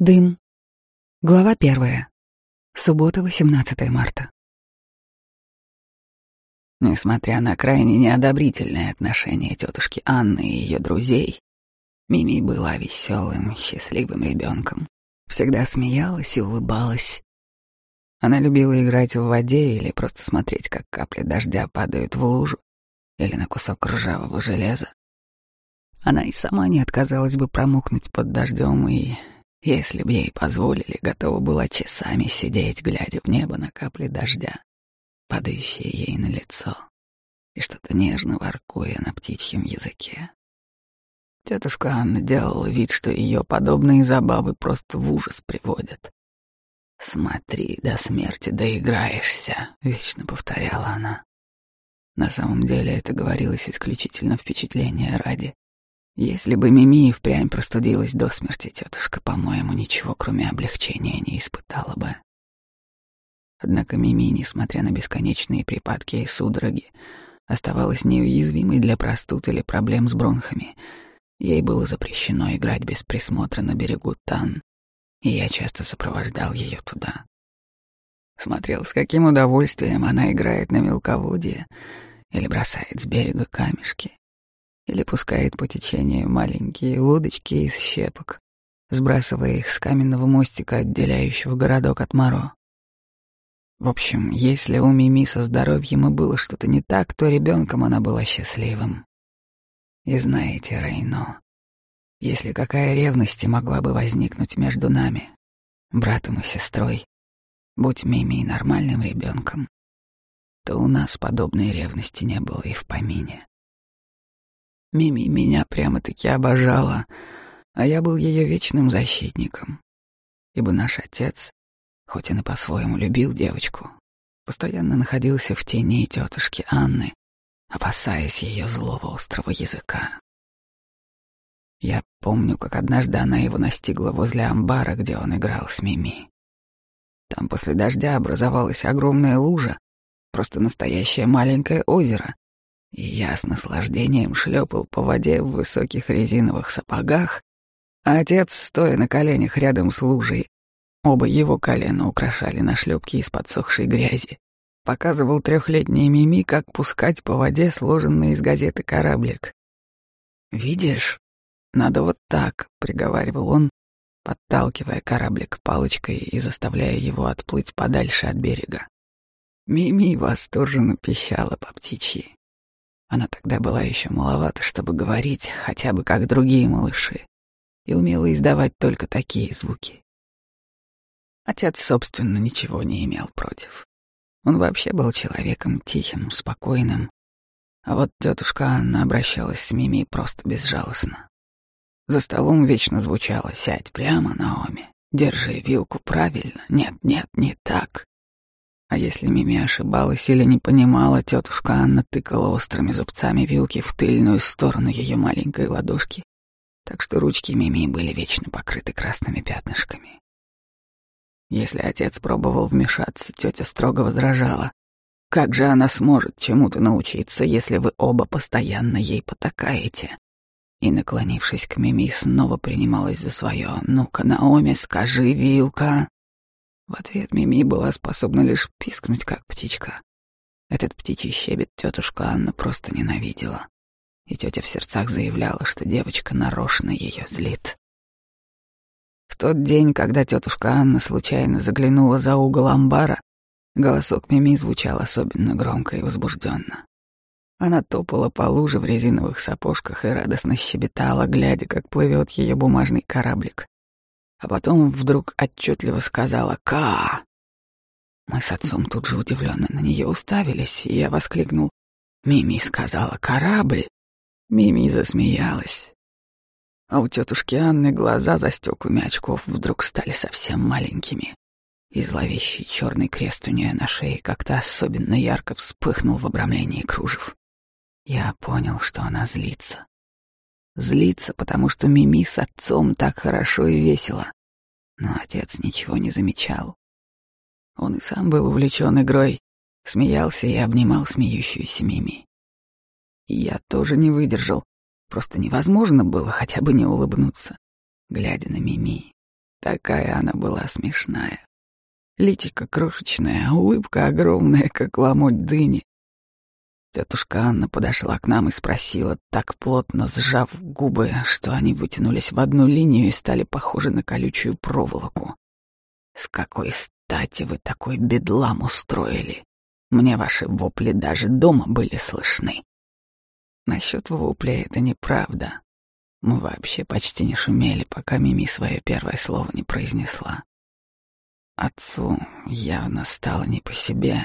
Дым. Глава первая. Суббота, 18 марта. Несмотря на крайне неодобрительное отношение тетушки Анны и ее друзей, Мими была веселым, счастливым ребенком. Всегда смеялась и улыбалась. Она любила играть в воде или просто смотреть, как капли дождя падают в лужу или на кусок ржавого железа. Она и сама не отказалась бы промокнуть под дождем и если б ей позволили, готова была часами сидеть, глядя в небо на капли дождя, падающие ей на лицо, и что-то нежно воркуя на птичьем языке. Тетушка Анна делала вид, что ее подобные забавы просто в ужас приводят. «Смотри, до смерти доиграешься», — вечно повторяла она. На самом деле это говорилось исключительно впечатления ради. Если бы Мими впрямь простудилась до смерти, тетушка, по-моему, ничего, кроме облегчения, не испытала бы. Однако Мими, несмотря на бесконечные припадки и судороги, оставалась неуязвимой для простуд или проблем с бронхами. Ей было запрещено играть без присмотра на берегу Тан, и я часто сопровождал ее туда. Смотрел, с каким удовольствием она играет на мелководье или бросает с берега камешки или пускает по течению маленькие лодочки из щепок, сбрасывая их с каменного мостика, отделяющего городок от Моро. В общем, если у Мими со здоровьем и было что-то не так, то ребенком она была счастливым. И знаете, Рейно, если какая ревность могла бы возникнуть между нами, братом и сестрой, будь Мими нормальным ребенком, то у нас подобной ревности не было и в помине. Мими меня прямо-таки обожала, а я был ее вечным защитником. Ибо наш отец, хоть он и по-своему любил девочку, постоянно находился в тени тетушки Анны, опасаясь ее злого острого языка. Я помню, как однажды она его настигла возле амбара, где он играл с Мими. Там после дождя образовалась огромная лужа, просто настоящее маленькое озеро, и я с наслаждением шлепал по воде в высоких резиновых сапогах, а отец, стоя на коленях рядом с лужей, оба его колена украшали нашлепки из подсохшей грязи, показывал трехлетней Мими, как пускать по воде сложенный из газеты кораблик. «Видишь, надо вот так», — приговаривал он, подталкивая кораблик палочкой и заставляя его отплыть подальше от берега. Мими восторженно пищала по птичьи. Она тогда была еще маловата, чтобы говорить, хотя бы как другие малыши, и умела издавать только такие звуки. Отец, собственно, ничего не имел против. Он вообще был человеком тихим, спокойным, а вот тетушка Анна обращалась с Мими просто безжалостно. За столом вечно звучало «Сядь прямо, Наоми, держи вилку правильно, нет, нет, не так». А если Мими ошибалась или не понимала, тетушка Анна тыкала острыми зубцами вилки в тыльную сторону ее маленькой ладошки, так что ручки Мими были вечно покрыты красными пятнышками. Если отец пробовал вмешаться, тетя строго возражала. «Как же она сможет чему-то научиться, если вы оба постоянно ей потакаете?» И, наклонившись к Мими, снова принималась за свое. «Ну-ка, Наоми, скажи, вилка!» В ответ Мими была способна лишь пискнуть, как птичка. Этот птичий щебет тетушка Анна просто ненавидела. И тетя в сердцах заявляла, что девочка нарочно ее злит. В тот день, когда тетушка Анна случайно заглянула за угол амбара, голосок Мими звучал особенно громко и возбужденно. Она топала по луже в резиновых сапожках и радостно щебетала, глядя, как плывет ее бумажный кораблик а потом вдруг отчетливо сказала «Ка!». Мы с отцом тут же удивленно на нее уставились, и я воскликнул «Мими сказала корабль!». Мими засмеялась. А у тетушки Анны глаза за стеклами очков вдруг стали совсем маленькими, и зловещий черный крест у нее на шее как-то особенно ярко вспыхнул в обрамлении кружев. Я понял, что она злится. Злится, потому что Мими с отцом так хорошо и весело. Но отец ничего не замечал. Он и сам был увлечен игрой, смеялся и обнимал смеющуюся Мими. И я тоже не выдержал. Просто невозможно было хотя бы не улыбнуться, глядя на Мими. такая она была смешная. Личико крошечная, улыбка огромная, как ломоть дыни. Тетушка Анна подошла к нам и спросила, так плотно сжав губы, что они вытянулись в одну линию и стали похожи на колючую проволоку. «С какой стати вы такой бедлам устроили? Мне ваши вопли даже дома были слышны». Насчет вопля это неправда. Мы вообще почти не шумели, пока Мими свое первое слово не произнесла. Отцу явно стало не по себе.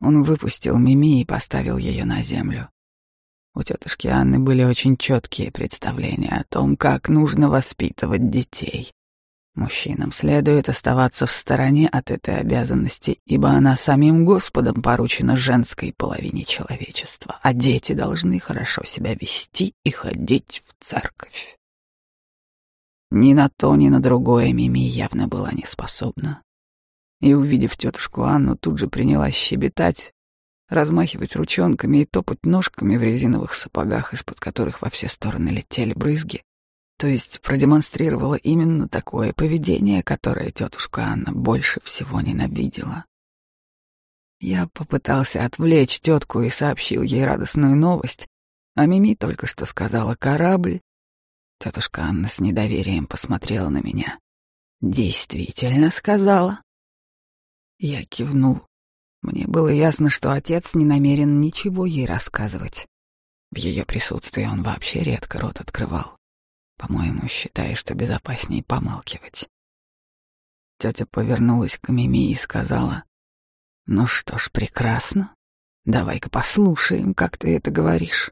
Он выпустил Мими и поставил ее на землю. У тетушки Анны были очень четкие представления о том, как нужно воспитывать детей. Мужчинам следует оставаться в стороне от этой обязанности, ибо она самим Господом поручена женской половине человечества, а дети должны хорошо себя вести и ходить в церковь. Ни на то, ни на другое Мими явно была не способна. И, увидев тетушку Анну, тут же принялась щебетать, размахивать ручонками и топать ножками в резиновых сапогах, из-под которых во все стороны летели брызги. То есть продемонстрировала именно такое поведение, которое тетушка Анна больше всего ненавидела. Я попытался отвлечь тетку и сообщил ей радостную новость, а Мими только что сказала «корабль», Тетушка Анна с недоверием посмотрела на меня. «Действительно сказала?» Я кивнул. Мне было ясно, что отец не намерен ничего ей рассказывать. В ее присутствии он вообще редко рот открывал, по-моему, считая, что безопаснее помалкивать. Тетя повернулась к Мими и сказала, «Ну что ж, прекрасно. Давай-ка послушаем, как ты это говоришь».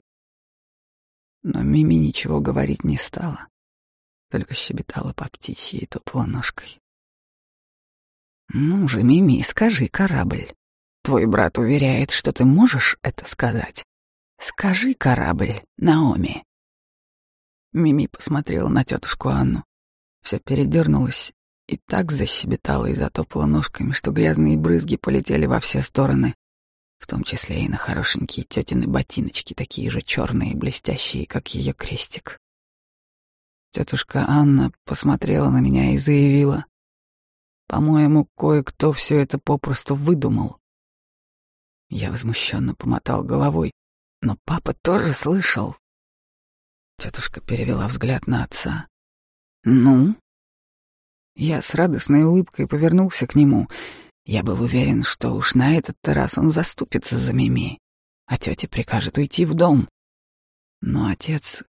Но Мими ничего говорить не стала, только щебетала по птичьей топла ножкой. «Ну же, Мими, скажи, корабль. Твой брат уверяет, что ты можешь это сказать. Скажи, корабль, Наоми». Мими посмотрела на тетушку Анну. Вся передернулась и так защебетала и затопала ножками, что грязные брызги полетели во все стороны, в том числе и на хорошенькие тетины ботиночки, такие же черные и блестящие, как ее крестик. Тетушка Анна посмотрела на меня и заявила, «По-моему, кое-кто все это попросту выдумал». Я возмущенно помотал головой, но папа тоже слышал. Тетушка перевела взгляд на отца. «Ну?» Я с радостной улыбкой повернулся к нему — я был уверен, что уж на этот раз он заступится за Мими, а тетя прикажет уйти в дом. Но отец,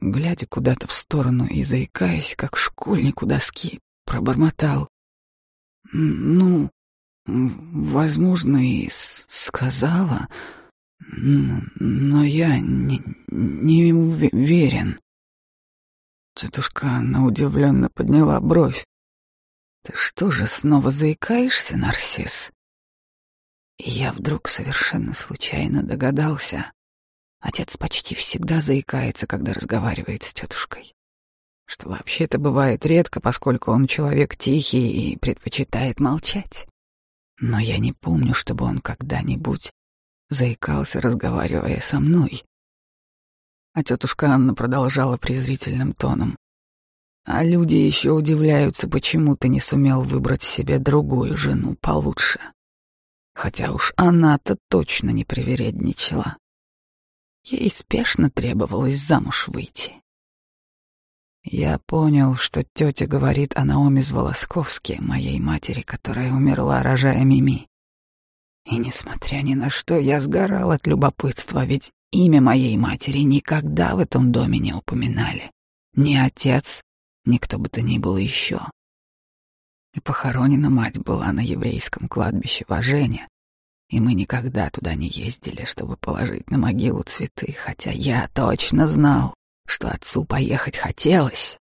глядя куда-то в сторону и заикаясь, как школьник у доски, пробормотал. «Ну, возможно, и сказала, но я не, не уверен». Тетушка Анна удивленно подняла бровь. Ты что же, снова заикаешься, Нарсис? И я вдруг совершенно случайно догадался. Отец почти всегда заикается, когда разговаривает с тетушкой. Что вообще-то бывает редко, поскольку он человек тихий и предпочитает молчать. Но я не помню, чтобы он когда-нибудь заикался, разговаривая со мной. А тетушка Анна продолжала презрительным тоном. А люди еще удивляются, почему ты не сумел выбрать себе другую жену получше. Хотя уж она-то точно не привередничала. Ей спешно требовалось замуж выйти. Я понял, что тетя говорит о Наоме Зволосковске, моей матери, которая умерла, рожая Мими. И несмотря ни на что, я сгорал от любопытства, ведь имя моей матери никогда в этом доме не упоминали. Ни отец, никто бы то ни было еще. И похоронена мать была на еврейском кладбище в Ажене, и мы никогда туда не ездили, чтобы положить на могилу цветы, хотя я точно знал, что отцу поехать хотелось.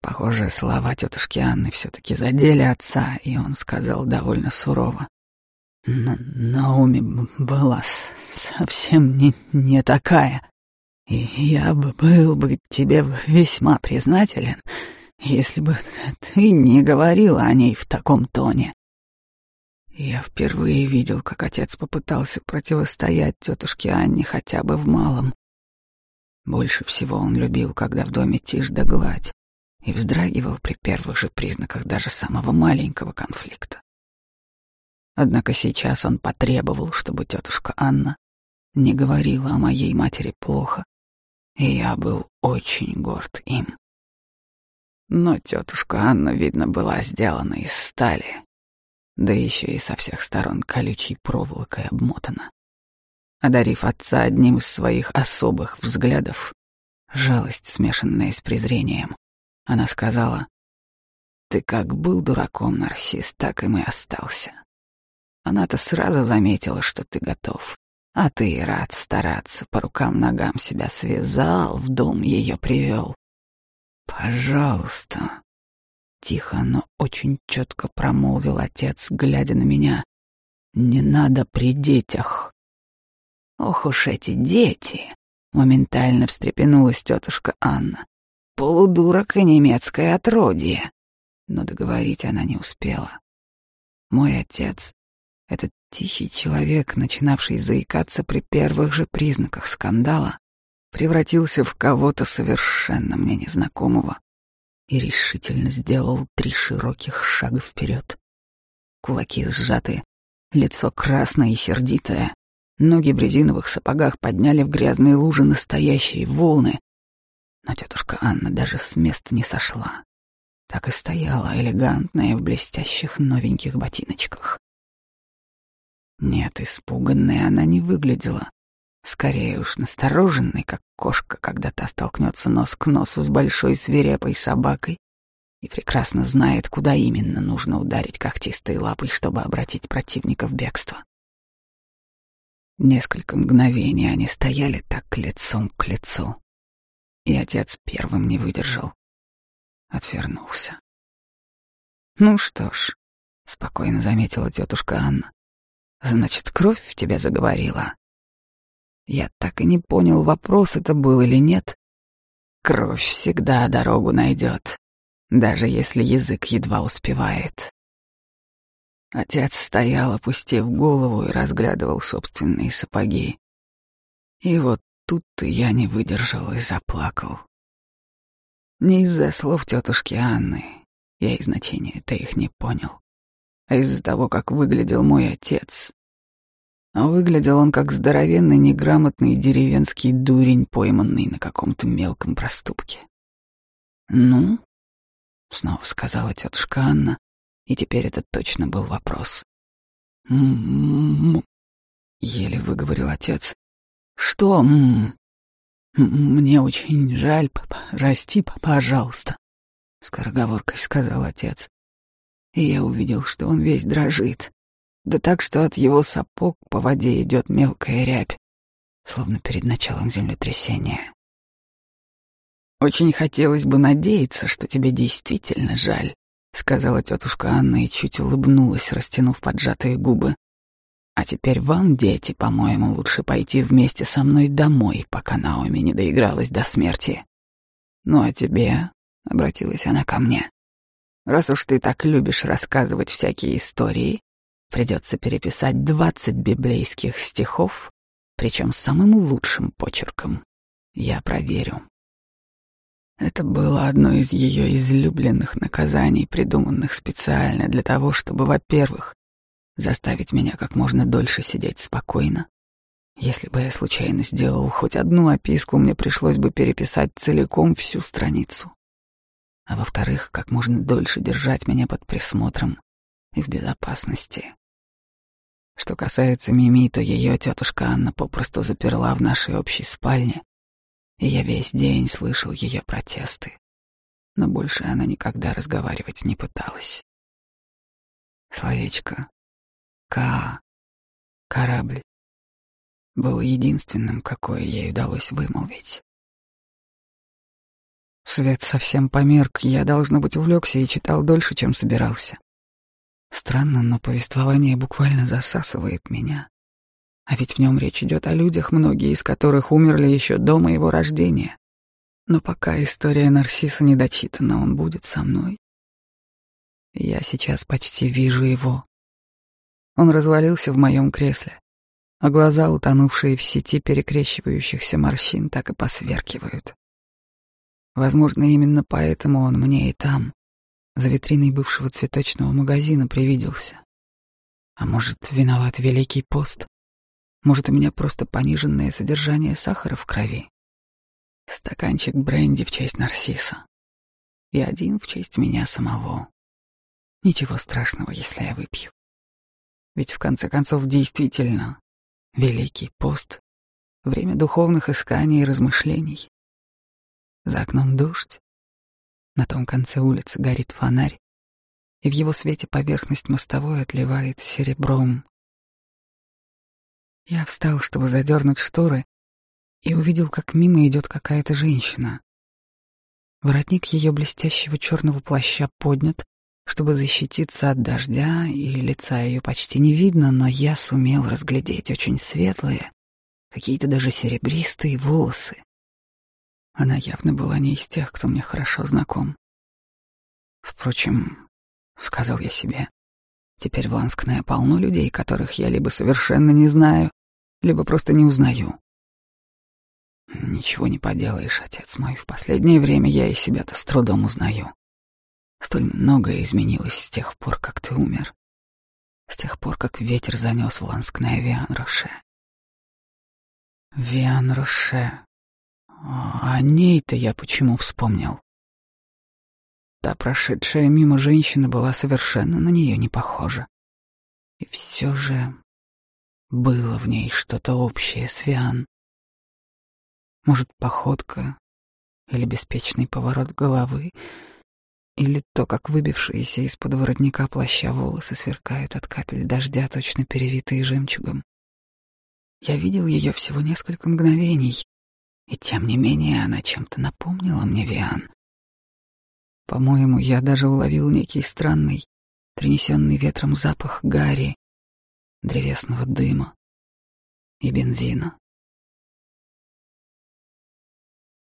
Похоже, слова тетушки Анны все-таки задели отца, и он сказал довольно сурово. На Науми была совсем не, не такая. И я бы был бы тебе весьма признателен, если бы ты не говорила о ней в таком тоне. Я впервые видел, как отец попытался противостоять тетушке Анне хотя бы в малом. Больше всего он любил, когда в доме тишь да гладь, и вздрагивал при первых же признаках даже самого маленького конфликта. Однако сейчас он потребовал, чтобы тетушка Анна не говорила о моей матери плохо, и я был очень горд им. Но тетушка Анна, видно, была сделана из стали, да еще и со всех сторон колючей проволокой обмотана. Одарив отца одним из своих особых взглядов, жалость, смешанная с презрением, она сказала, «Ты как был дураком, нарцисс, так и мы остался. Она-то сразу заметила, что ты готов. А ты рад стараться, по рукам-ногам себя связал, в дом ее привел. Пожалуйста. Тихо, но очень четко промолвил отец, глядя на меня. Не надо при детях. Ох уж эти дети! Моментально встрепенулась тетушка Анна. Полудурок и немецкое отродье. Но договорить она не успела. Мой отец этот тихий человек, начинавший заикаться при первых же признаках скандала, превратился в кого-то совершенно мне незнакомого и решительно сделал три широких шага вперед. Кулаки сжаты, лицо красное и сердитое, ноги в резиновых сапогах подняли в грязные лужи настоящие волны. Но тетушка Анна даже с места не сошла. Так и стояла, элегантная, в блестящих новеньких ботиночках. Нет, испуганной она не выглядела. Скорее уж настороженной, как кошка, когда та столкнется нос к носу с большой свирепой собакой и прекрасно знает, куда именно нужно ударить когтистой лапой, чтобы обратить противника в бегство. Несколько мгновений они стояли так лицом к лицу, и отец первым не выдержал. Отвернулся. «Ну что ж», — спокойно заметила тетушка Анна, Значит, кровь в тебя заговорила. Я так и не понял, вопрос это был или нет. Кровь всегда дорогу найдет, даже если язык едва успевает. Отец стоял, опустив голову, и разглядывал собственные сапоги. И вот тут-то я не выдержал и заплакал. Не из-за слов тетушки Анны, я и значения-то их не понял а из-за того, как выглядел мой отец. А выглядел он как здоровенный, неграмотный деревенский дурень, пойманный на каком-то мелком проступке. «Ну?» — снова сказала тетушка Анна, и теперь это точно был вопрос. «М-м-м», еле выговорил отец. «Что? М-м-м. Мне очень жаль, папа. Расти, пожалуйста», — скороговоркой сказал отец и я увидел, что он весь дрожит. Да так, что от его сапог по воде идет мелкая рябь, словно перед началом землетрясения. «Очень хотелось бы надеяться, что тебе действительно жаль», — сказала тетушка Анна и чуть улыбнулась, растянув поджатые губы. «А теперь вам, дети, по-моему, лучше пойти вместе со мной домой, пока Наоми не доигралась до смерти. Ну а тебе, — обратилась она ко мне, Раз уж ты так любишь рассказывать всякие истории, придется переписать двадцать библейских стихов, причем самым лучшим почерком. Я проверю. Это было одно из ее излюбленных наказаний, придуманных специально для того, чтобы, во-первых, заставить меня как можно дольше сидеть спокойно. Если бы я случайно сделал хоть одну описку, мне пришлось бы переписать целиком всю страницу а во-вторых, как можно дольше держать меня под присмотром и в безопасности. Что касается Мими, то ее тетушка Анна попросту заперла в нашей общей спальне, и я весь день слышал ее протесты, но больше она никогда разговаривать не пыталась. Словечко «Ка», «корабль» было единственным, какое ей удалось вымолвить. Свет совсем померк, я, должно быть, увлекся и читал дольше, чем собирался. Странно, но повествование буквально засасывает меня. А ведь в нем речь идет о людях, многие из которых умерли еще до моего рождения. Но пока история Нарсиса не дочитана, он будет со мной. Я сейчас почти вижу его. Он развалился в моем кресле, а глаза, утонувшие в сети перекрещивающихся морщин, так и посверкивают. Возможно, именно поэтому он мне и там, за витриной бывшего цветочного магазина, привиделся. А может, виноват Великий пост? Может, у меня просто пониженное содержание сахара в крови? Стаканчик бренди в честь Нарсиса. И один в честь меня самого. Ничего страшного, если я выпью. Ведь в конце концов действительно Великий пост — время духовных исканий и размышлений. За окном дождь, на том конце улицы горит фонарь, и в его свете поверхность мостовой отливает серебром. Я встал, чтобы задернуть шторы, и увидел, как мимо идет какая-то женщина. Воротник ее блестящего черного плаща поднят, чтобы защититься от дождя, и лица ее почти не видно, но я сумел разглядеть очень светлые, какие-то даже серебристые волосы. Она явно была не из тех, кто мне хорошо знаком. Впрочем, — сказал я себе, — теперь в Ланскне полно людей, которых я либо совершенно не знаю, либо просто не узнаю. Ничего не поделаешь, отец мой, в последнее время я и себя-то с трудом узнаю. Столь многое изменилось с тех пор, как ты умер. С тех пор, как ветер занес в Ланскне Виан-Роше. Виан-Роше. О ней-то я почему вспомнил? Та прошедшая мимо женщина была совершенно на нее не похожа. И все же было в ней что-то общее с Виан. Может, походка или беспечный поворот головы, или то, как выбившиеся из-под воротника плаща волосы сверкают от капель дождя, точно перевитые жемчугом. Я видел ее всего несколько мгновений, и тем не менее она чем-то напомнила мне Виан. По-моему, я даже уловил некий странный, принесенный ветром запах гари, древесного дыма и бензина.